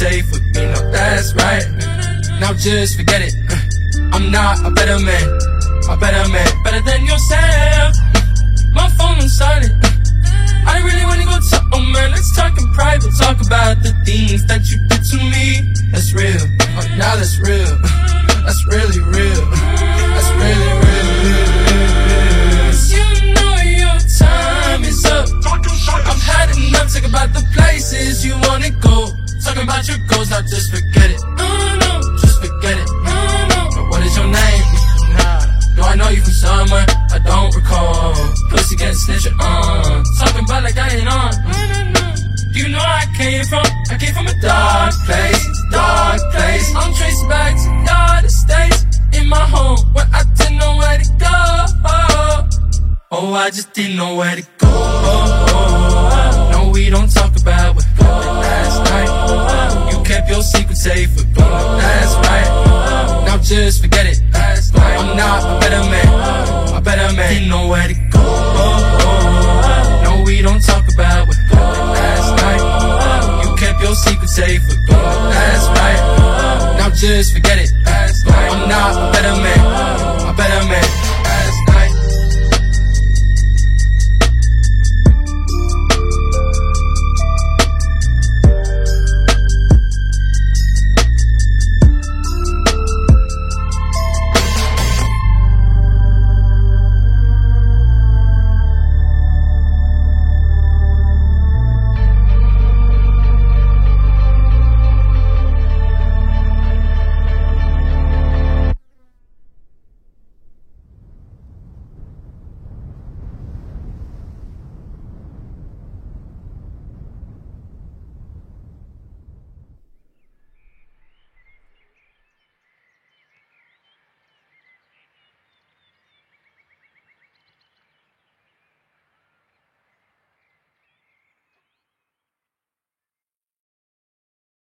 safe with me, no, that's right. Now just forget it. Uh, I'm not a better man, a better man, better than yourself. My phone on silent. I really wanna go talk, oh man, let's talk in private. Talk about the things that you did to me. That's real. Now that's real. Uh, that's really real. About your now just forget it. Just forget it. But what is your name? Nah. Do I know you from somewhere? I don't recall. Pussy get snitching on. Talking about like I ain't on. Do you know I came from? I came from a dark place, dark place. I'm tracing back to the States in my home where I didn't know where to go. Oh, I just didn't know where to go. safe for blood. That's right. Now just forget it. I'm not a better man. A better man. You know where to go. No, we don't talk about what last night. You kept your secret safe for blood. That's right. Now just forget it. I'm not a better man.